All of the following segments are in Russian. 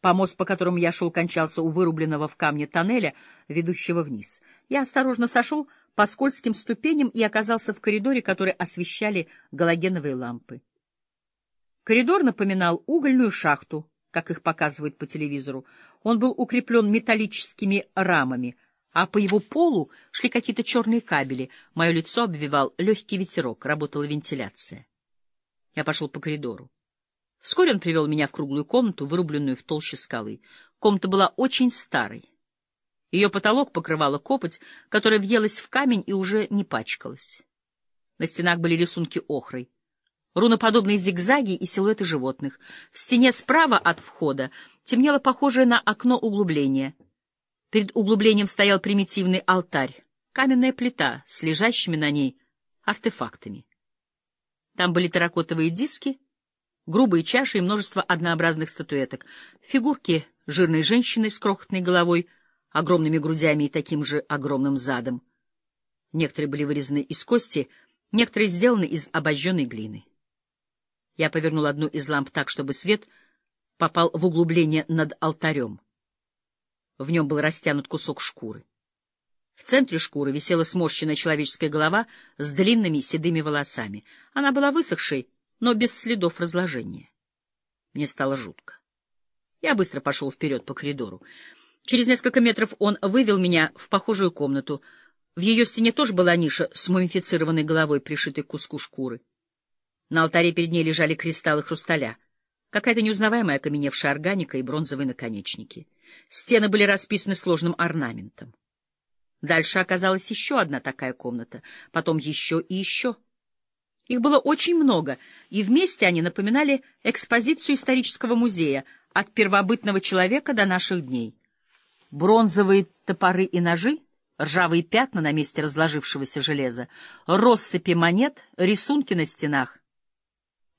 Помост, по которому я шел, кончался у вырубленного в камне тоннеля, ведущего вниз. Я осторожно сошел по скользким ступеням и оказался в коридоре, который освещали галогеновые лампы. Коридор напоминал угольную шахту, как их показывают по телевизору. Он был укреплен металлическими рамами, а по его полу шли какие-то черные кабели. Мое лицо обвивал легкий ветерок, работала вентиляция. Я пошел по коридору. Вскоре он привел меня в круглую комнату, вырубленную в толще скалы. Комната была очень старой. Ее потолок покрывала копоть, которая въелась в камень и уже не пачкалась. На стенах были рисунки охрой, руноподобные зигзаги и силуэты животных. В стене справа от входа темнело похожее на окно углубление. Перед углублением стоял примитивный алтарь, каменная плита с лежащими на ней артефактами. Там были терракотовые диски — грубые чаши и множество однообразных статуэток, фигурки жирной женщины с крохотной головой, огромными грудями и таким же огромным задом. Некоторые были вырезаны из кости, некоторые сделаны из обожженной глины. Я повернул одну из ламп так, чтобы свет попал в углубление над алтарем. В нем был растянут кусок шкуры. В центре шкуры висела сморщенная человеческая голова с длинными седыми волосами. Она была высохшей, но без следов разложения. Мне стало жутко. Я быстро пошел вперед по коридору. Через несколько метров он вывел меня в похожую комнату. В ее стене тоже была ниша с мумифицированной головой, пришитой к куску шкуры. На алтаре перед ней лежали кристаллы хрусталя, какая-то неузнаваемая окаменевшая органика и бронзовые наконечники. Стены были расписаны сложным орнаментом. Дальше оказалась еще одна такая комната, потом еще и еще — их было очень много, и вместе они напоминали экспозицию исторического музея от первобытного человека до наших дней. Бронзовые топоры и ножи, ржавые пятна на месте разложившегося железа, россыпи монет, рисунки на стенах.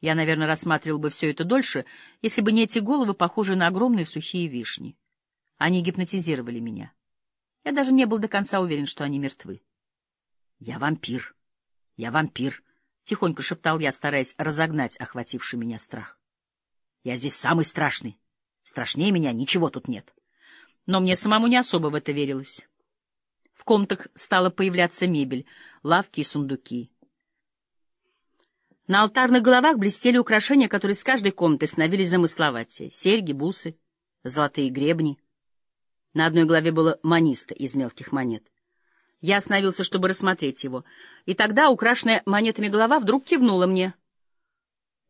Я, наверное, рассматривал бы все это дольше, если бы не эти головы, похожие на огромные сухие вишни. Они гипнотизировали меня. Я даже не был до конца уверен, что они мертвы. Я вампир. Я вампир. — тихонько шептал я, стараясь разогнать охвативший меня страх. — Я здесь самый страшный. Страшнее меня ничего тут нет. Но мне самому не особо в это верилось. В комнатах стала появляться мебель, лавки и сундуки. На алтарных головах блестели украшения, которые с каждой комнаты становились замысловатее. Серьги, бусы, золотые гребни. На одной голове было маниста из мелких монет. Я остановился, чтобы рассмотреть его, и тогда украшенная монетами голова вдруг кивнула мне.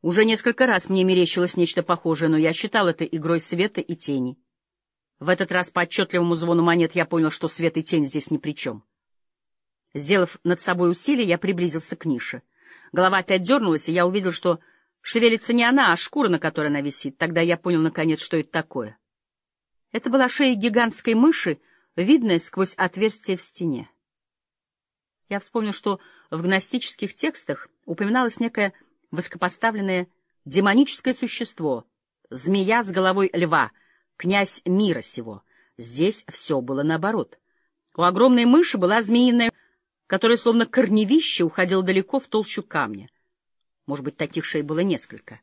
Уже несколько раз мне мерещилось нечто похожее, но я считал это игрой света и тени. В этот раз по отчетливому звону монет я понял, что свет и тень здесь ни при чем. Сделав над собой усилие, я приблизился к нише. Голова опять дернулась, и я увидел, что шевелится не она, а шкура, на которой она висит. Тогда я понял, наконец, что это такое. Это была шея гигантской мыши, видная сквозь отверстие в стене. Я вспомнил, что в гностических текстах упоминалось некое высокопоставленное демоническое существо, змея с головой льва, князь мира сего. Здесь все было наоборот. У огромной мыши была змеиная, которая словно корневище уходила далеко в толщу камня. Может быть, таких шей было несколько.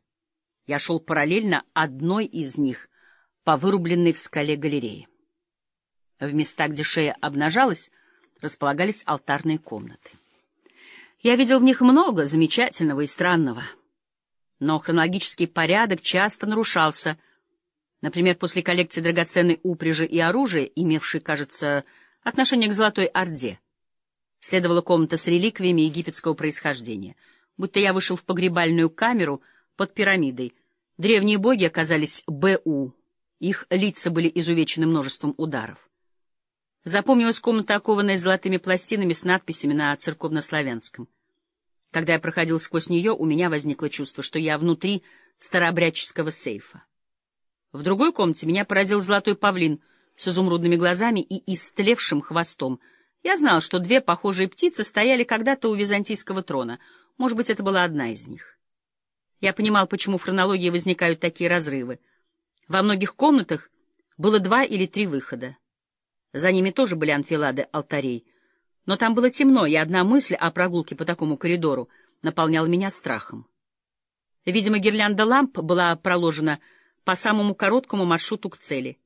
Я шел параллельно одной из них по вырубленной в скале галерее. В местах, где шея обнажалась, располагались алтарные комнаты. Я видел в них много замечательного и странного. Но хронологический порядок часто нарушался. Например, после коллекции драгоценной упряжи и оружия, имевшей, кажется, отношение к Золотой Орде, следовала комната с реликвиями египетского происхождения. Будто я вышел в погребальную камеру под пирамидой. Древние боги оказались БУ. Их лица были изувечены множеством ударов. Запомнилась комната, окованная золотыми пластинами с надписями на церковнославянском. Когда я проходил сквозь нее, у меня возникло чувство, что я внутри старообрядческого сейфа. В другой комнате меня поразил золотой павлин с изумрудными глазами и истлевшим хвостом. Я знал, что две похожие птицы стояли когда-то у византийского трона. Может быть, это была одна из них. Я понимал, почему в хронологии возникают такие разрывы. Во многих комнатах было два или три выхода. За ними тоже были анфилады алтарей. Но там было темно, и одна мысль о прогулке по такому коридору наполняла меня страхом. Видимо, гирлянда ламп была проложена по самому короткому маршруту к цели.